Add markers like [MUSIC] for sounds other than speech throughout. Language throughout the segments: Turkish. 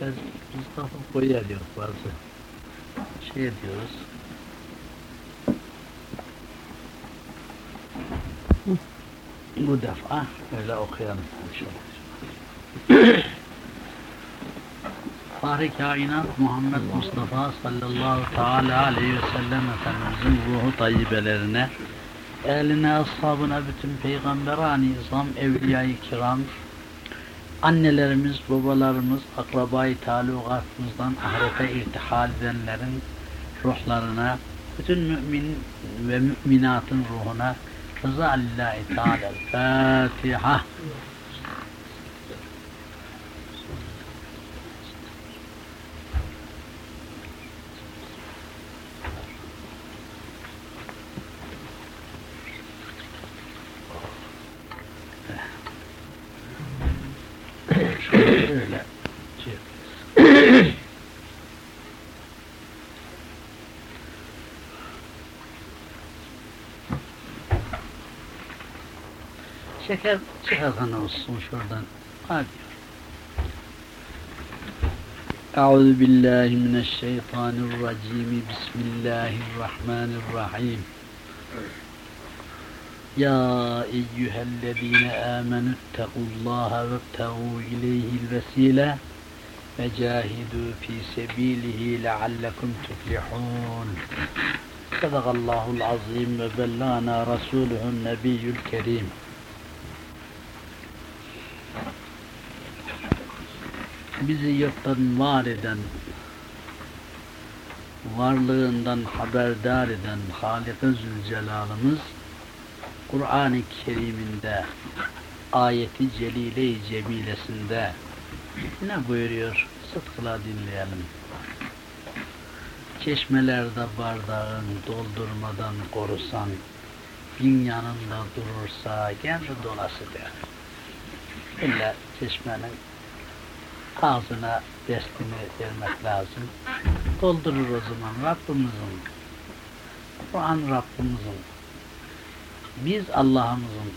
Biz Mustafa koyar yok bazı. Şey diyoruz. Bu defa öyle okuyalım inşallah. [COUGHS] Fahri kainat Muhammed Mustafa sallallahu teala aleyhi ve sellem Efendimizin ruhu tayyibelerine, eline, ashabına, bütün peygamberani izam, evliya-i kiram, annelerimiz, babalarımız, akrabayı talukatımızdan ahirete irtihal edenlerin ruhlarına, bütün mümin ve müminatın ruhuna rıza teala. Fatiha. Şöyle şey yapıyoruz. Şeker çıkartan olsun şuradan. Hadi. Euzu billahi mineşşeytanirracim. Bismillahirrahmanirrahim. Ya eyyühellezine amenü ittakullaha ve ibtagû ileyhil vesile ve cahidu fi sebilihi leallekum tuflihun. Sadakallahul azim ve bellana rasuluhun nebiyyül kerim. Bizi yoktan var eden, varlığından haberdar eden Halik-i Zülcelal'ımız Kur'an-ı Kerim'inde ayeti celile-i cemilesinde ne buyuruyor? Sıtkıla dinleyelim. Çeşmelerde bardağın doldurmadan korusan, bin yanında durursa kendi dolası der. İlla çeşmenin ağzına destini vermek lazım. Doldurur o zaman Rabbimizin. Kur'an Rabbimizin. Biz Allah'ımızın.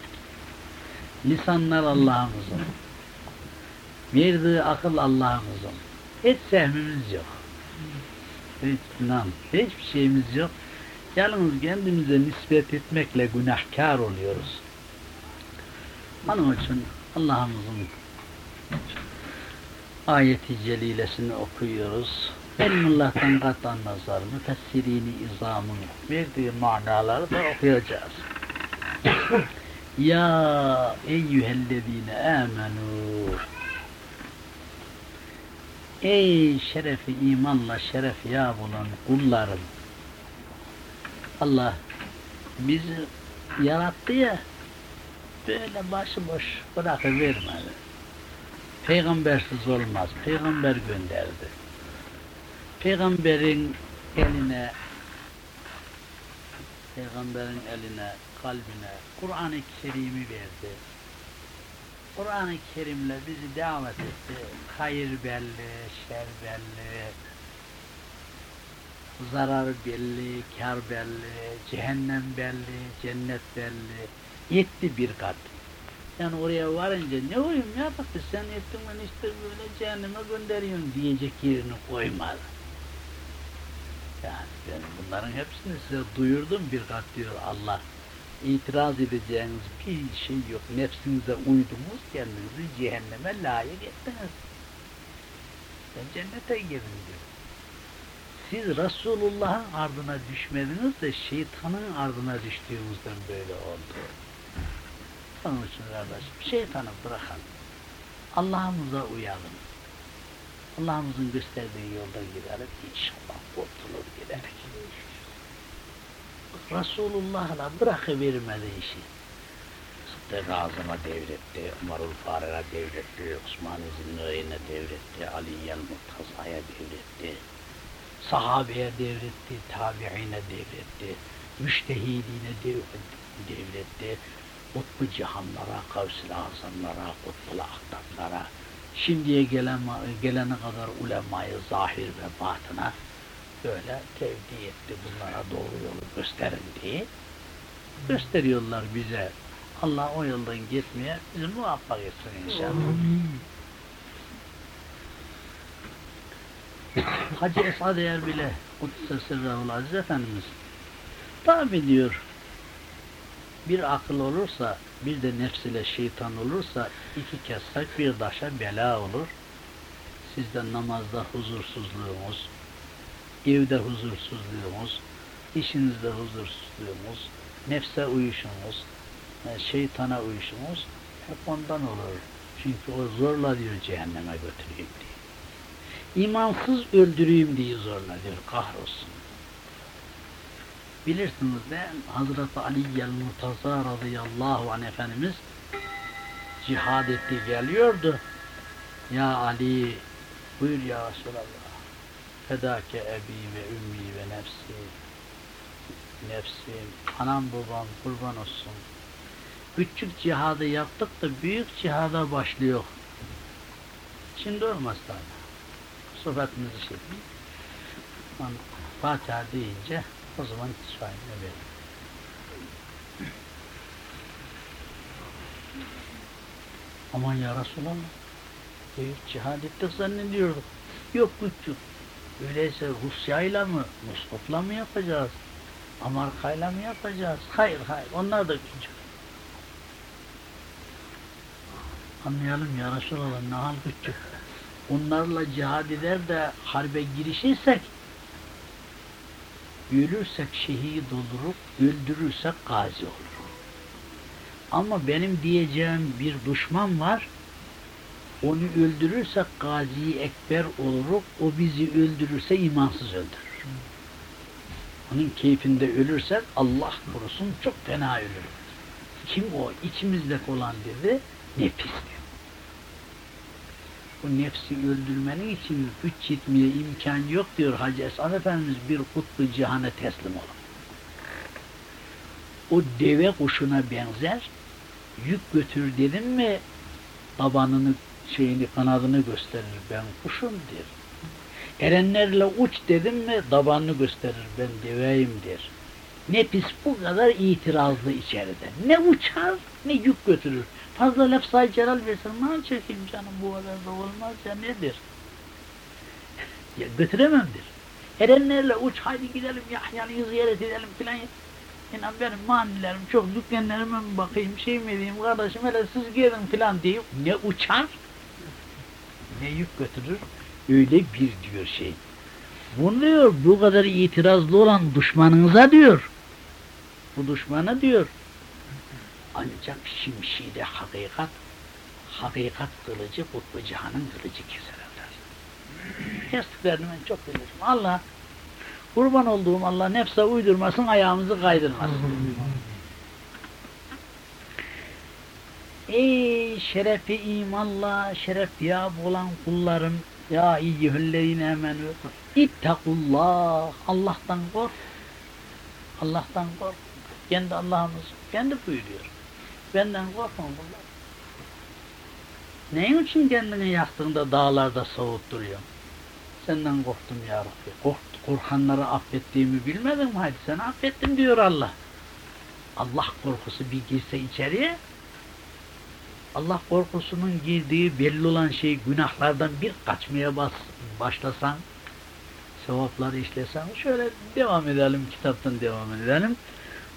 Lisanlar Allah'ımızın. Verdiği akıl Allah'ımızın. Hiç sehmimiz yok. Hiç inan, hiçbir şeyimiz yok. Yalnız kendimize nispet etmekle günahkar oluyoruz. Onun için Allah'ımızın ayeti celilesini okuyoruz. Elmullah'tan katan nazar, müfessirini izamın verdiği manaları da okuyacağız. ya eyyühellezine amenu Ey şerefi imanla şeref ya bulan kullarım. Allah bizi yarattı ya böyle başıboş bırakıvermedi. Peygambersiz olmaz. Peygamber gönderdi. Peygamberin eline Peygamberin eline, kalbine Kur'an-ı Kerim'i verdi. Kur'an-ı Kerim'le bizi davet etti. Hayır belli, şer belli, zarar belli, kar belli, cehennem belli, cennet belli. Yetti bir kat. Yani oraya varınca ne oyum ya bak sen ettin ben işte böyle cehenneme gönderiyorsun diyecek yerini koymadı. Yani ben bunların hepsini size duyurdum bir kat diyor Allah. İtiraz edeceğiniz bir şey yok. Nefsinize uydunuz, kendinizi cehenneme layık ettiniz. Ben cennete girdim diyor. Siz Resulullah'ın ardına düşmediniz de şeytanın ardına düştüğümüzden böyle oldu. Onun için kardeşim şeytanı bırakalım. Allah'ımıza uyalım. Allah'ımızın gösterdiği yolda gidelim. İnşallah kurtulur giderek. Resulullah'la bırakıvermedi işi. Sıddık Azam'a devretti, Umarul Farer'e devretti, Osman-ı Zinnuri'ne devretti, Ali'yel Murtaza'ya devretti, sahabeye devretti, tabi'ine devretti, müştehidine devretti, kutbu cihanlara, kavs-ı azamlara, kutbul ahtaplara, şimdiye gelen, gelene kadar ulemayı zahir ve batına böyle tevdi etti bunlara doğru yolu gösterin diye. Gösteriyorlar bize. Allah o yoldan gitmeye bizi muvaffak etsin inşallah. Hacı Esad Eğer bile Kuddise Sırrahul Aziz Efendimiz tabi diyor bir akıl olursa bir de nefs ile şeytan olursa iki kessak bir taşa bela olur. Sizde namazda huzursuzluğumuz, evde huzursuzluğumuz, işinizde huzursuzluğumuz, nefse uyuşumuz, e, şeytana uyuşumuz hep ondan olur. Çünkü o zorla diyor cehenneme götüreyim diye. İmansız öldüreyim diye zorla diyor kahrolsun. Bilirsiniz de Hazreti Ali el-Murtaza radıyallahu anh Efendimiz cihad etti geliyordu. Ya Ali buyur ya Resulallah fedake ebi ve ümmi ve nefsi nefsim, anam babam kurban olsun. Küçük cihadı yaptık da büyük cihada başlıyor. Şimdi olmaz tabi. Sohbetimizi şey değil. Fatiha deyince o zaman şahine verin. Aman ya Resulallah. Büyük cihad ettik zannediyorduk. Yok küçük. Öyleyse Rusya'yla mı, Mustafa'la mı yapacağız? Amerika'yla mı yapacağız? Hayır hayır onlar da küçük. Anlayalım ya Resulallah ne hal küçük. Onlarla cihad eder de harbe girişirsek ölürsek şehit oluruk, öldürürsek gazi olur. Ama benim diyeceğim bir düşman var, onu öldürürsek gazi ekber oluruk, o bizi öldürürse imansız öldürür. Onun keyfinde ölürsek Allah korusun çok fena ölür. Kim o? İçimizdeki olan dedi, nefis diyor. Bu nefsi öldürmenin için güç yetmeye imkan yok diyor Hacı Esad Efendimiz bir kutlu cihana teslim olun. O deve kuşuna benzer, yük götür dedim mi tabanını şeyini kanadını gösterir ben kuşum der. Erenlerle uç dedim mi tabanını gösterir ben deveyim der. Nefis bu kadar itirazlı içeride. Ne uçar ne yük götürür. Fazla laf say celal versen ne çekeyim canım bu kadar da olmaz ya nedir? [LAUGHS] Ya götürememdir. Erenlerle uç haydi gidelim Yahya'yı ziyaret edelim filan. İnan benim manilerim çok dükkanlarıma mı bakayım şey mi diyeyim kardeşim hele siz gelin filan diyeyim. Ne uçar ne yük götürür öyle bir diyor şey. Bunu diyor bu kadar itirazlı olan düşmanınıza diyor. Bu düşmana diyor. Ancak şimşide hakikat, hakikat kılıcı kutbu cihanın kılıcı keser evler. Kestiklerini ben çok bilirim. Allah kurban olduğum Allah nefse uydurmasın ayağımızı kaydırmasın. [LAUGHS] Ey şerefi imanla şeref diyab olan kullarım ya iyyühellezine emenü ittakullah Allah'tan kork Allah'tan kork kendi Allah'ımız kendi buyuruyor benden korkun bunlar neyin için kendini yaktığında dağlarda soğut duruyorsun? Senden korktum ya Rabbi. Kork, korkanları affettiğimi bilmedin mi? Haydi seni affettim diyor Allah. Allah korkusu bir girse içeriye Allah korkusunun girdiği belli olan şey günahlardan bir kaçmaya bas, başlasan, sevapları işlesen, şöyle devam edelim, kitaptan devam edelim.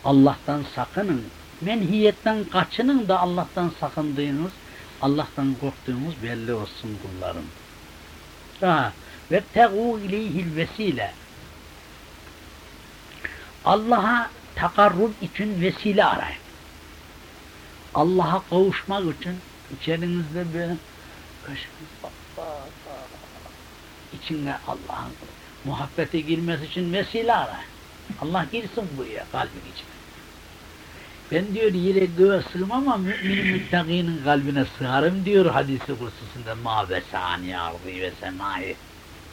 Allah'tan sakının, menhiyetten kaçının da Allah'tan sakındığınız, Allah'tan korktuğumuz belli olsun kullarım. Ha, ve tegû ileyhil vesile. Allah'a takarrub için vesile arayın. Allah'a kavuşmak için içerinizde böyle içine Allah'ın muhabbete girmesi için vesile ara. Allah girsin buraya kalbin içine. Ben diyor yere göğe sığmam ama mümin müttakinin kalbine sığarım diyor hadisi kursusunda ma ve sani ardı ve semai.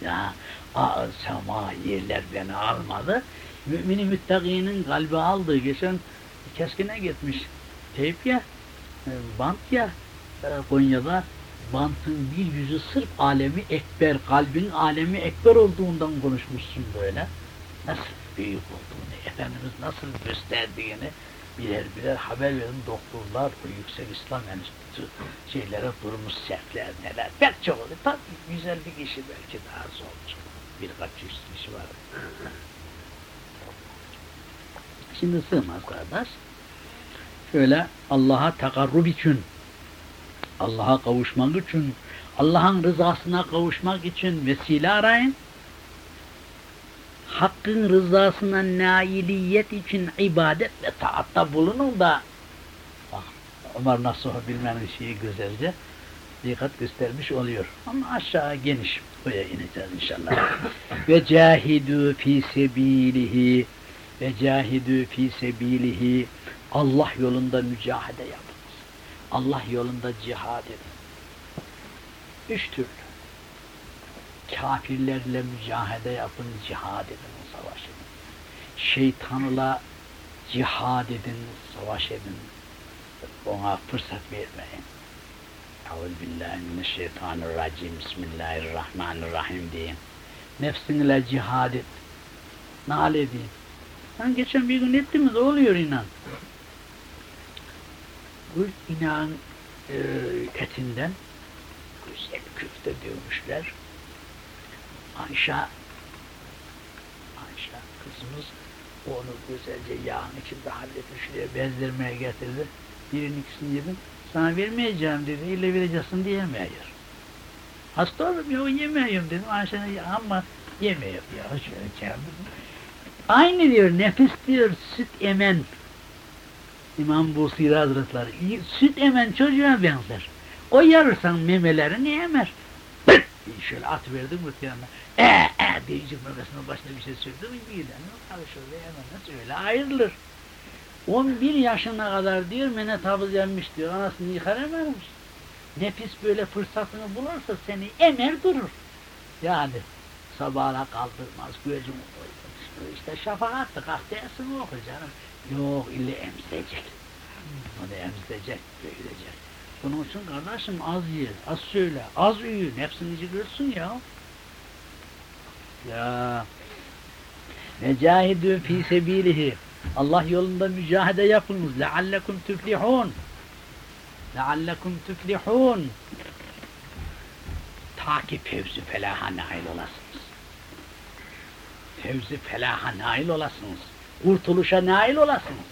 Ya a, sema yerler beni almadı. Mümini müttakinin kalbi aldığı geçen keskine gitmiş. Teyp ya, e, bant ya e, Konya'da bantın bir yüzü sırf alemi ekber, kalbin alemi ekber olduğundan konuşmuşsun böyle. Nasıl büyük olduğunu, Efendimiz nasıl gösterdiğini birer birer haber verin doktorlar, o yüksek İslam enstitüsü şeylere durmuş sertler neler. Pek çok oluyor. Tabii güzel bir kişi belki daha olacak. Birkaç yüz kişi var. Şimdi sığmaz kardeş. Şöyle Allah'a takarrub için, Allah'a kavuşmak için, Allah'ın rızasına kavuşmak için vesile arayın. Hakkın rızasına nailiyet için ibadet ve taatta bulunun da bak Ömer Nasuh'u bilmenin şeyi güzelce dikkat göstermiş oluyor. Ama aşağı geniş. Buraya ineceğiz inşallah. [LAUGHS] ve cahidu fi sebilihi ve cahidu fi sebilihi Allah yolunda mücahede yapınız. Allah yolunda cihad edin. Üç türlü. Kafirlerle mücahede yapın, cihad edin, savaş edin. Şeytanla cihad edin, savaş edin. Ona fırsat vermeyin. Euzubillahimineşşeytanirracim. Bismillahirrahmanirrahim deyin. Nefsinle cihad et. Nal edin. Ben geçen bir gün ettiniz, oluyor inan. Bu inan e, etinden güzel küfte dövmüşler. Ayşe Ayşe kızımız onu güzelce yağın içinde halletmiş şuraya bezdirmeye getirdi. Birinin ikisini yedim. Sana vermeyeceğim dedi. İlle vereceksin diyemiyor. Hasta oldum ya yemiyorum dedim. Ayşe'ne ama yemiyor ya. Şöyle kendim. Aynı diyor nefis diyor süt emen. İmam Busiri Hazretleri süt emen çocuğa benzer. O yarırsan memelerini emer. Şöyle at verdim öte yanına. E e diyecek memesinin başına bir şey sürdü mü birden karışır ve hemen öyle ayrılır. 11 yaşına kadar diyor mene tabız yenmiş diyor. Anasını yıkar emermiş. Nefis böyle fırsatını bulursa seni emer durur. Yani sabahla kaldırmaz, gözüm işte şafaattı, kahvesini oku canım. Yok ille emzecek. Onu emzecek, büyüyecek. Bunun için kardeşim az ye, az söyle, az uyu, nefsini görsün ya. Ya Necahidü fi sebilihi Allah yolunda mücahede yapınız. Leallekum tüflihun. Leallekum tüflihun. Ta ki fevzi felaha nail olasınız. Fevzi felaha nail olasınız. Kurtuluşa nail olasınız.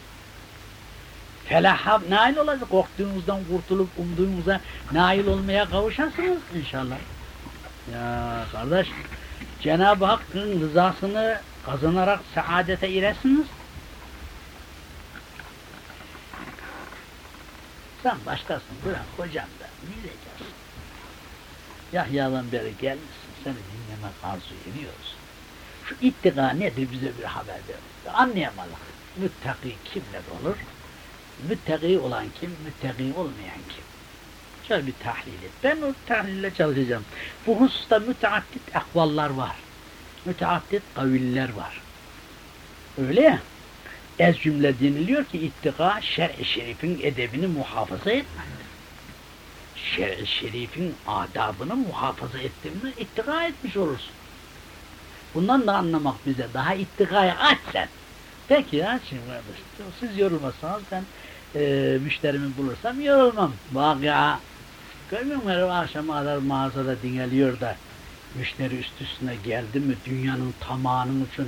Felaha nail olasınız. Korktuğunuzdan kurtulup umduğunuza nail olmaya kavuşasınız inşallah. Ya kardeş, Cenab-ı Hakk'ın rızasını kazanarak saadete iresiniz. Sen başkasın, bırak hocam da, bileceksin. Yahya'dan beri gelmişsin, seni dinlemek arzu ediyoruz. Şu ittika nedir bize bir haber ver. Anlayamadık. Müttaki kimler olur? Müttaki olan kim, müttaki olmayan kim? Şöyle bir tahlil et. Ben o tahlille çalışacağım. Bu hususta müteaddit akvallar var. Müteaddit kaviller var. Öyle ya. Ez cümle deniliyor ki ittika şer-i şerifin edebini muhafaza etmektir. Şer-i şerifin adabını muhafaza ettiğini ittika etmiş olursun. Bundan da anlamak bize daha ittikaya aç sen. Peki ya şimdi siz yorulmasanız ben e, müşterimi bulursam yorulmam. Vakıa görmüyor musun her akşam kadar mağazada dinleniyor da müşteri üst üstüne geldi mi dünyanın tamamının için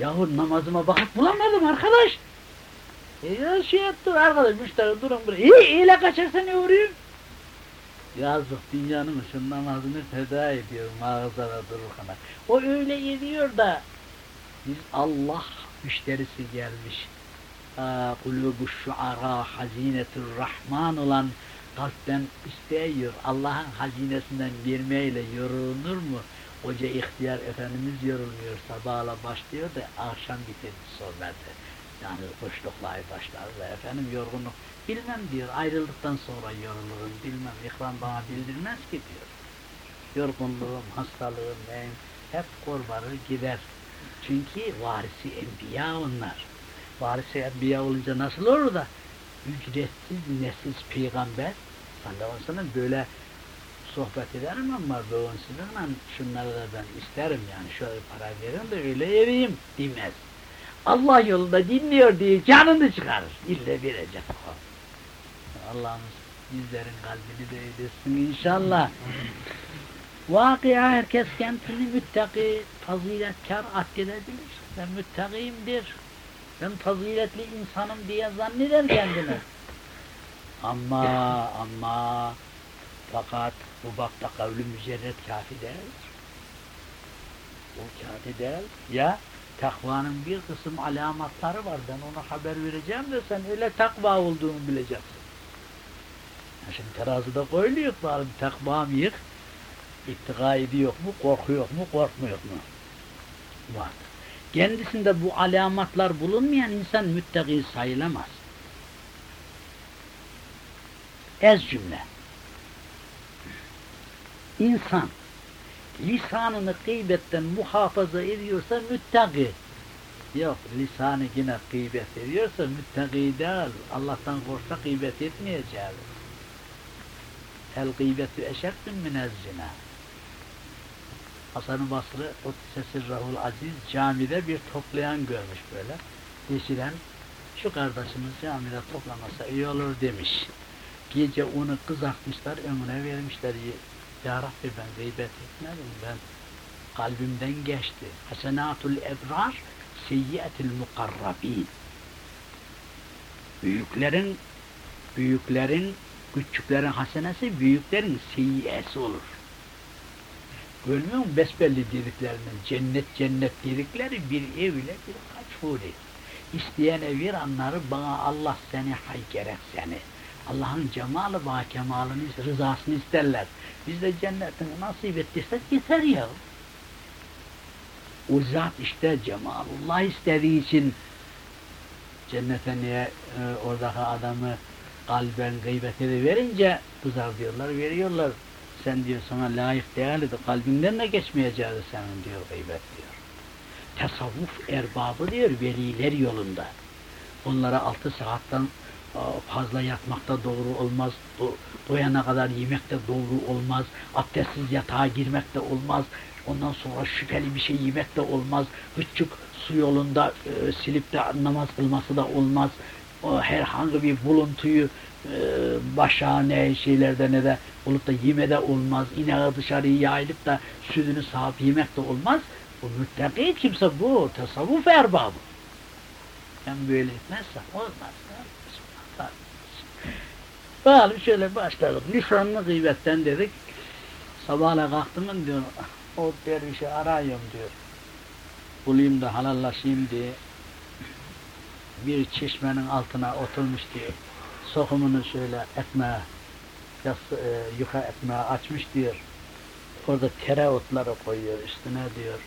Yahu namazıma bakıp bulamadım arkadaş. E ya şey yaptı arkadaş müşteri durun buraya. İyi iyiyle kaçarsan uğrayayım. Yazık dünyanın için namazını feda ediyor mağazada dururken. O öyle ediyor da biz Allah müşterisi gelmiş. Kulubu şuara hazinetur rahman olan kalpten isteyiyor. Allah'ın hazinesinden vermeyle yorulunur mu? Hoca ihtiyar Efendimiz yorulmuyor, sabahla başlıyor da akşam bitirdi sohbeti. Yani boşluklar başlar ve efendim yorgunluk. Bilmem diyor, ayrıldıktan sonra yorulurum, bilmem, ikram bana bildirmez ki diyor. Yorgunluğum, hastalığım, neyim, hep korbarır gider. Çünkü varisi enbiya onlar. Varisi enbiya olunca nasıl olur da ücretsiz, nesil peygamber sallallahu aleyhi ve sellem böyle sohbet ederim ama bugün sizinle şunları da ben isterim yani şöyle para verin de öyle eveyim demez. Allah yolunda dinliyor diye canını çıkarır. İlle verecek. Allah'ımız Bizlerin kalbini de eylesin inşallah. [LAUGHS] Vakıya herkes kendini müttaki, faziletkar addedebilir. Ben müttakiyimdir. Ben faziletli insanım diye zanneder kendini. Ama ama fakat bu bakta kavli mücerret kafi değildir. O kafi değil. Ya takvanın bir kısım alamatları var. Ben ona haber vereceğim de sen öyle takva olduğunu bileceksin. Ya şimdi terazide koyuluyor bari takva mı yık? İttika ediyor mu, korkuyor mu, korkmuyor mu? Var. Kendisinde bu alamatlar bulunmayan insan müttaki sayılamaz. Ez cümle. İnsan lisanını gıybetten muhafaza ediyorsa müttaki. Yok, lisanı yine gıybet ediyorsa müttaki değil. Allah'tan korksa gıybet etmeyeceğiz. El gıybetü eşeddün minez zina. Hasan-ı Basri Kuddisesi Rahul Aziz camide bir toplayan görmüş böyle. Deşiren şu kardeşimiz camide toplamasa iyi olur demiş. Gece onu kızartmışlar, önüne vermişler. Ya Rabbi ben gıybet etmedim, ben kalbimden geçti. Hasenatul ebrar, seyyiyetil mukarrabin. Büyüklerin, büyüklerin, küçüklerin hasenesi, büyüklerin seyyiyesi olur. Görmüyor musun besbelli dediklerinden, cennet cennet dedikleri bir ev ile bir kaç huri. İsteyene bir anları bana Allah seni hay gerek seni. Allah'ın cemalı bana kemalını, rızasını isterler. Biz de cennetini nasip ettiysek yeter ya. O zat işte cemalullah istediği için cennete niye e, oradaki adamı kalben gıybet verince kızar diyorlar, veriyorlar. Sen diyor sana layık değildi, kalbinden de geçmeyeceğiz senin diyor gıybet diyor. Tasavvuf erbabı diyor veliler yolunda. Onlara altı saatten fazla yatmakta doğru olmaz, doyana kadar yemek de doğru olmaz, abdestsiz yatağa girmek de olmaz, ondan sonra şüpheli bir şey yemek de olmaz, küçük su yolunda e, silip de namaz kılması da olmaz, o herhangi bir buluntuyu e, başa ne şeylerde ne de olup da yeme de olmaz, ineğe dışarıya yayılıp da sütünü sahip yemek de olmaz, bu müttaki kimse bu, tasavvuf erbabı. Ben böyle etmezsem olmaz. Bakalım şöyle başladık. Lisanlı gıybetten dedik. Sabahla kalktım diyor. O dervişi arıyorum diyor. Bulayım da halallaşayım diye. Bir çeşmenin altına oturmuş diyor. Sokumunu şöyle ekmeğe, yas, e, yuka ekmeğe açmış diyor. Orada tereotları koyuyor üstüne diyor.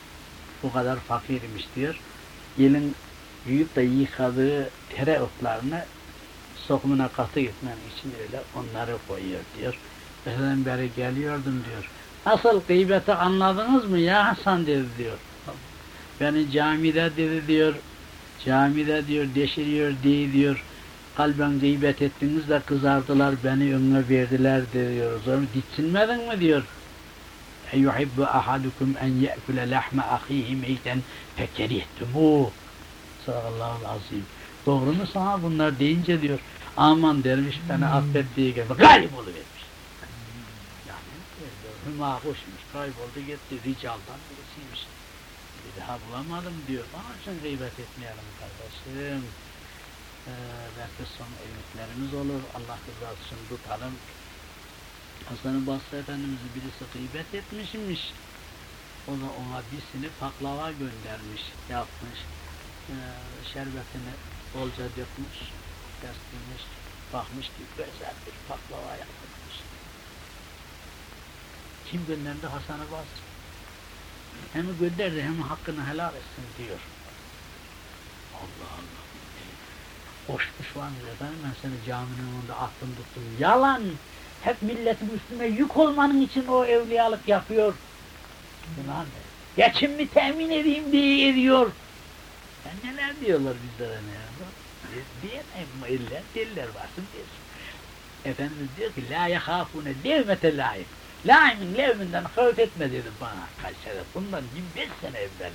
Bu kadar fakirmiş diyor. Gelin büyük de yıkadığı tereotlarını sokumuna katı gitmem için öyle onları koyuyor diyor. Eskiden beri geliyordum diyor. Nasıl gıybeti anladınız mı ya Hasan dedi diyor. Beni camide dedi diyor. Camide diyor deşiriyor diye diyor. Kalben gıybet ettiniz de kızardılar beni önüne verdiler diyor. O zaman ditsinmedin mi diyor. Eyyuhibbu ahadukum en ye'kule lahme ahihi meyten fekerihtumu. Sallallahu azim. Doğru mu sana bunlar deyince diyor. Aman derviş beni hmm. affet diye geldi. Kayboluvermiş. Yani hüma hoşmuş. Kayboldu gitti. Ricaldan birisiymiş. Bir daha bulamadım diyor. Onun için gıybet etmeyelim kardeşim. Ee, belki son evliliklerimiz olur. Allah rızası için tutalım. Hasan-ı Basri Efendimiz'i birisi gıybet etmişmiş. O da ona bir sinir paklava göndermiş, yapmış. Ee, şerbetini bolca dökmüş derslemiş, bakmış ki güzel bir paklava yapmış. Kim gönderdi Hasan-ı Basri? Hem gönderdi hem hakkını helal etsin diyor. Allah Allah. Koşmuş var mı efendim ben seni caminin önünde attım tuttum. Yalan! Hep milletin üstüne yük olmanın için o evliyalık yapıyor. Ulan geçimimi temin edeyim diye ediyor. Ben neler diyorlar bizlere ne ya? diyemem illa diller varsın dersin. Efendimiz diyor ki la yahafune levmete laim. Laimin levminden havf etme dedi bana kaç sene. Bundan 25 sene evvel.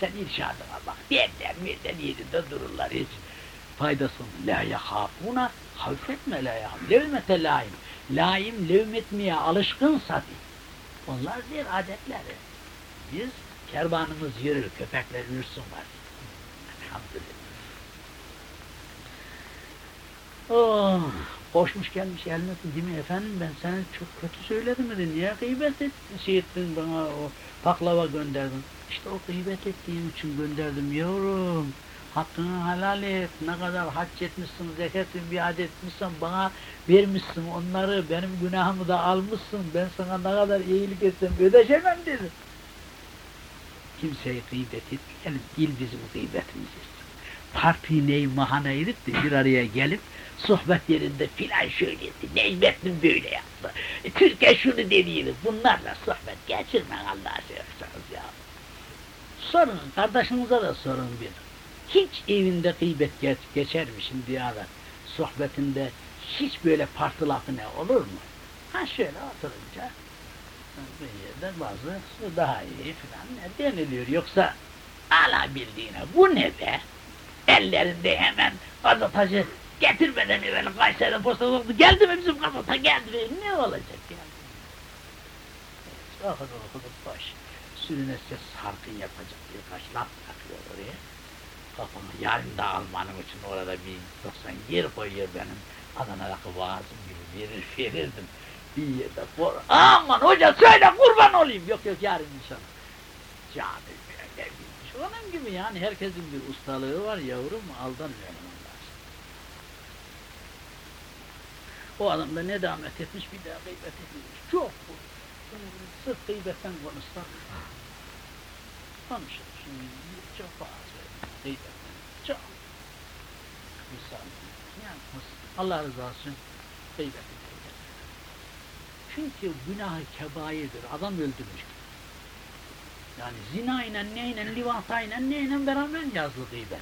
Sen irşadıma bak. Derler mirden yerinde dururlar hiç. Faydası. La yahafuna havfetme la yahaf. Levmete laim. Laim levmetmeye alışkın sabi. Onlar diğer adetleri. Biz kervanımız yürür, köpekler yürüsün var. Elhamdülillah. Oh, koşmuş gelmiş eline değil mi efendim ben sana çok kötü söyledim mi niye gıybet et, şey ettin bana o baklava gönderdin. İşte o gıybet ettiğim için gönderdim yavrum. Hakkını helal et. Ne kadar hac etmişsin, zekat biat etmişsin, bana vermişsin onları, benim günahımı da almışsın. Ben sana ne kadar iyilik etsem ödeşemem dedi. Kimseyi gıybet etmeyelim, il bizim gıybetimiz Parti ney mahana edip de bir araya gelip sohbet yerinde filan şöyle etti, Necmettin böyle yaptı, e, Türkiye şunu dediğiniz, bunlarla sohbet geçirmen Allah'a severseniz ya. Sorun, kardeşinize de sorun bir. Hiç evinde gıybet geç, geçer mi? Sohbetinde hiç böyle parti lafı ne olur mu? Ha şöyle oturunca bir yerde bazı su daha iyi filan ne deniliyor. Yoksa alabildiğine bu ne be? Ellerinde hemen gazetacı getirmeden evvel Kayseri oldu. Geldi mi bizim gazete geldi mi? Ne olacak yani? Okudu okudu boş. Sürünesçe sarkın yapacak birkaç laf kafamı yarın da almanım için orada bir 90 yer koyuyor benim Adana'daki vaazım gibi verir [LAUGHS] verirdim. Bir yerde for. Aman hoca söyle kurban olayım. Yok yok yarın inşallah. Cami böyle bilmiş. Onun gibi yani herkesin bir ustalığı var yavrum aldanmayalım. O adam da ne damet etmiş bir daha gıybet etmiş. Çok bu. Sırf gıybetten konuşsak konuşur. Şimdi çok gıybet. Çok. Misal. Yani Allah rızası için gıybet Çünkü günah kebairdir. Adam öldürmüş. Yani zina ile neyle, livata ile neyle beraber yazılı gıybet.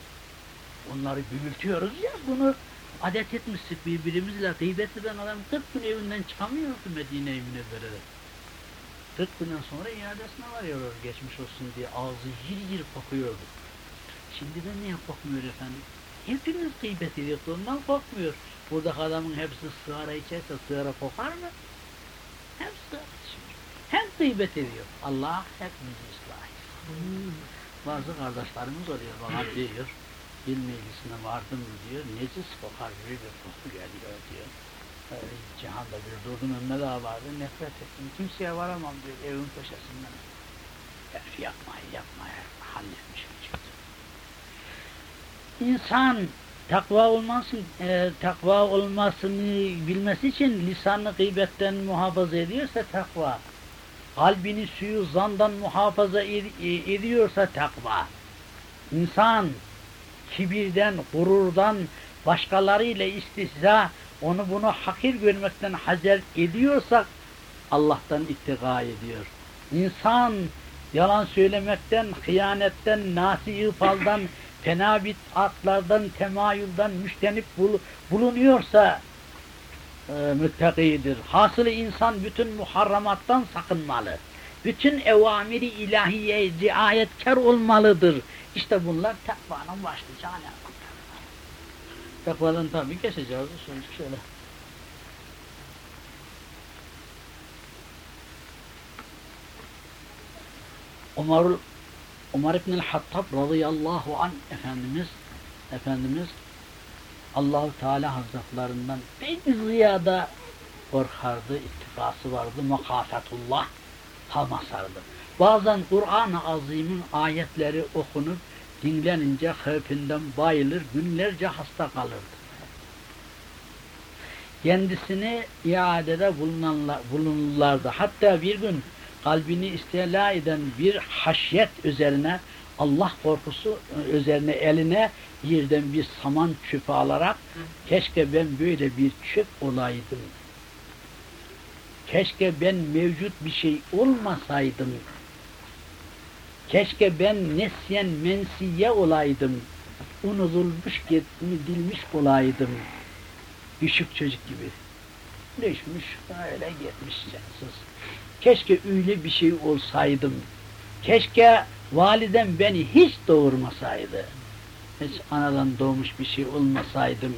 Onları büyütüyoruz ya bunu adet etmiştik birbirimizle gıybet eden adam 40 gün evinden çıkamıyordu Medine evine vererek. 40 günden sonra iadesine varıyor geçmiş olsun diye ağzı yir yir kokuyordu. Şimdi de niye kokmuyor efendim? Hepimiz gıybet ediyor, ondan kokmuyor. Burada adamın hepsi sığara içerse sığara kokar mı? Hepsi sığara içiyor. Hem gıybet ediyor. Allah hepimizi ıslah. Bazı kardeşlerimiz oluyor, bana diyor, il meclisine vardım diyor, necis kokar gibi bir koku geliyor diyor. Ee, cihanda bir durdum önüne daha vardı, nefret ettim. Kimseye varamam diyor, evin köşesinden. Herif yapmayı yapmayı halletmiş insan takva olmasın, e, takva olmasını bilmesi için lisanı gıybetten muhafaza ediyorsa takva, kalbini suyu zandan muhafaza ed e, ediyorsa takva, insan kibirden, gururdan, başkalarıyla istihza, onu bunu hakir görmekten hazer ediyorsak Allah'tan ittika ediyor. İnsan yalan söylemekten, hıyanetten, nasi faldan, fena atlardan, temayülden müştenip bul bulunuyorsa e, müttakidir. Hasılı insan bütün muharramattan sakınmalı. Bütün evamiri ilahiye riayetkar olmalıdır. İşte bunlar takvanın başlıca alametleri. Takvadan tabi geçeceğiz. Şöyle. Umarul Umar İbnül Hattab radıyallahu an Efendimiz Efendimiz Allahu Teala Hazretlerinden pek ziyada korkardı, ittifası vardı, makafetullah hamasardı. Bazen Kur'an-ı Azim'in ayetleri okunup dinlenince hıfından bayılır, günlerce hasta kalırdı. Kendisini iadede bulunurlardı. Hatta bir gün kalbini istila eden bir haşyet üzerine Allah korkusu üzerine eline yerden bir saman çöpü alarak keşke ben böyle bir çöp olaydım. Keşke ben mevcut bir şey olmasaydım. Keşke ben nesyen mensiye olaydım. Unutulmuş gidilmiş olaydım. Küçük çocuk gibi. Düşmüş, öyle gitmiş cansız. Keşke öyle bir şey olsaydım. Keşke validem beni hiç doğurmasaydı. hiç anadan doğmuş bir şey olmasaydım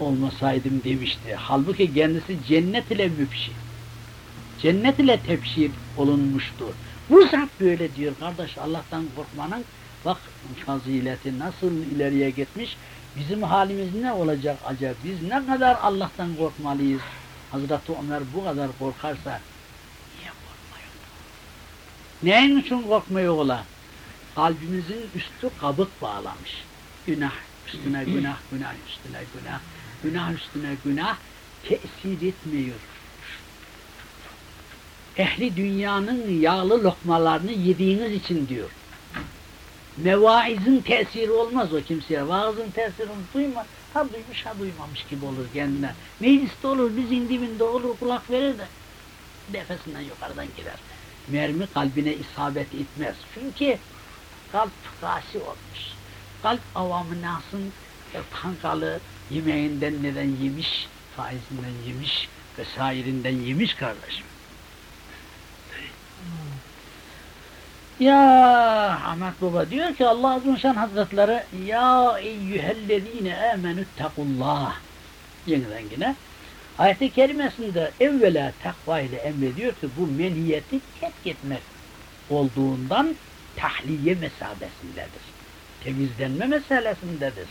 olmasaydım demişti. Halbuki kendisi cennet ile müpşir. Cennet ile tepşir olunmuştur. Bu zat böyle diyor kardeş Allah'tan korkmanın bak fazileti nasıl ileriye gitmiş. Bizim halimiz ne olacak acaba? Biz ne kadar Allah'tan korkmalıyız? Hazreti Ömer bu kadar korkarsa? Neyin için korkmuyor ola? Kalbimizin üstü kabuk bağlamış. Günah üstüne günah, günah üstüne günah, günah üstüne günah tesir etmiyor. Ehli dünyanın yağlı lokmalarını yediğiniz için diyor. Mevaizin tesiri olmaz o kimseye. Vaazın tesirini duyma, ha duymuş ha duymamış gibi olur kendine. Mecliste olur, bizim dibinde olur, kulak verir de nefesinden yukarıdan gider. Mermi kalbine isabet etmez. Çünkü kalp gasi olmuş. Kalp avamı nasın e, kankalı yemeğinden neden yemiş, faizinden yemiş, vesairinden yemiş kardeşim. Ya Ahmet Baba diyor ki Allah ve Şan Hazretleri Ya eyyühellezine amenüttekullah yeniden yine ayet-i kerimesinde evvela takva ile emrediyor ki bu meniyeti terk etmek olduğundan tahliye mesabesindedir. Temizlenme meselesindedir.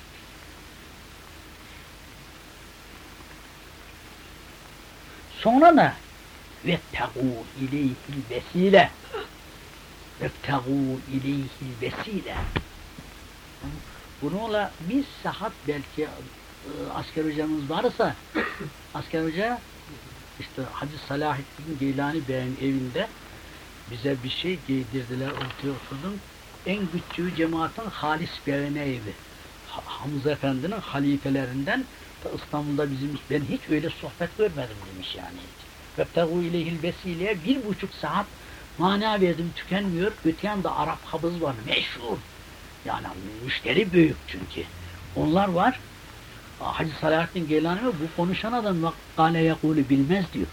Sonra da vettegû ileyhil vesile Ebtegû ileyhi vesile. Bununla bir saat belki asker hocamız varsa [COUGHS] asker hoca işte Hacı Salahettin Geylani Bey'in evinde bize bir şey giydirdiler ortaya oturdum. En küçüğü cemaatin Halis Bey'ine evi. Hamza Efendi'nin halifelerinden da İstanbul'da bizim ben hiç öyle sohbet görmedim demiş yani. Vebtegû ileyhil vesileye bir buçuk saat Mana verdim tükenmiyor. Öte yanda Arap habız var meşhur. Yani müşteri büyük çünkü. Onlar var. Hacı Salahattin Geylani bu konuşan adam bak kale yakulu bilmez diyor.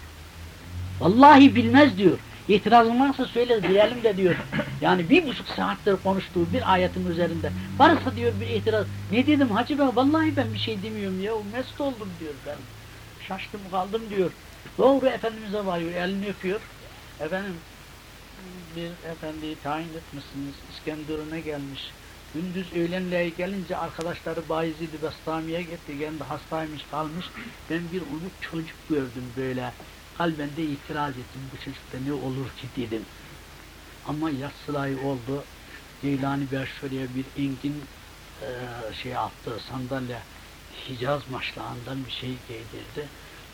Vallahi bilmez diyor. İtirazın varsa söyle diyelim de diyor. Yani bir buçuk saattir konuştuğu bir ayetin üzerinde. Varsa diyor bir itiraz. Ne dedim hacı ben vallahi ben bir şey demiyorum ya. Mest oldum diyor ben. Şaştım kaldım diyor. Doğru Efendimiz'e varıyor elini öpüyor. Efendim bir efendiyi tayin etmişsiniz. İskenderun'a gelmiş. Gündüz öğlenleye gelince arkadaşları Bayezid-i Bestami'ye gitti. Kendi hastaymış kalmış. Ben bir uluk çocuk gördüm böyle. Kalben de itiraz ettim. Bu çocukta ne olur ki dedim. Ama yatsılayı oldu. Geylani Bey şuraya bir engin e, şey attı sandalye Hicaz maçlağından bir şey giydirdi.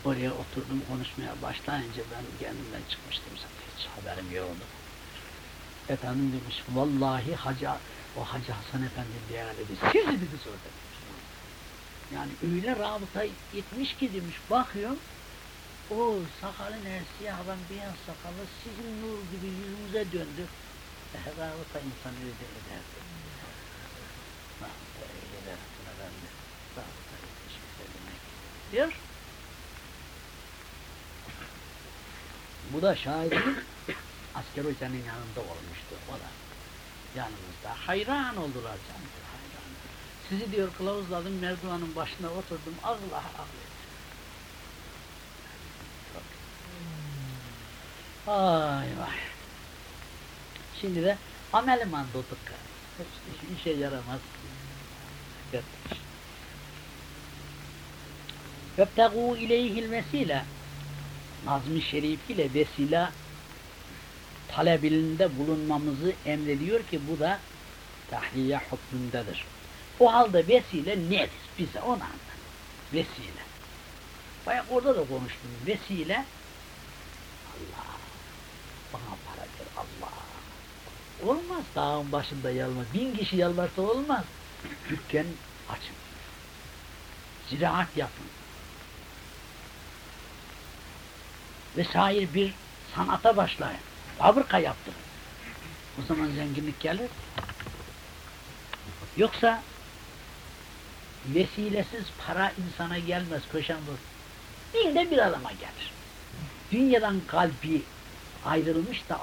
Oraya oturdum konuşmaya başlayınca ben kendimden çıkmıştım zaten hiç haberim yoktu. Efendim demiş, vallahi hacı, o Hacı Hasan Efendi diye dedi, siz dedi orada demiş. Yani öyle rabıta etmiş ki demiş, bakıyorum, o sakalı ne siyah adam beyaz sakalı sizin nur gibi yüzünüze döndü. E, rabıta insan öyle ederdi. Rabıta ederdi. Efendi. Rabıta etmiş bize demek. Diyor. Bu da şahidim asker hocanın yanında olmuştu o da. Yanımızda. Hayran oldular canım. Hayran. Sizi diyor kılavuzladım merdivanın başına oturdum. Allah Allah. Ay vay. Şimdi de ameliman tutuk. Hiç işe yaramaz. Vebtegû ileyhil vesile. Nazm-ı Şerif ile vesile talebinde bulunmamızı emrediyor ki bu da tahliye hükmündedir. O halde vesile nedir? Bize onu anlat. Vesile. Bayağı orada da konuştum. Vesile Allah. Bana para ver Allah. Olmaz dağın başında yalma. Bin kişi yalvarsa olmaz. [CLEARS THROAT] Dükkan açın. Ziraat yapın. Vesaire bir sanata başlayın. Fabrika yaptı. O zaman zenginlik gelir. Yoksa vesilesiz para insana gelmez köşen bu. Binde bir adama gelir. Dünyadan kalbi ayrılmış da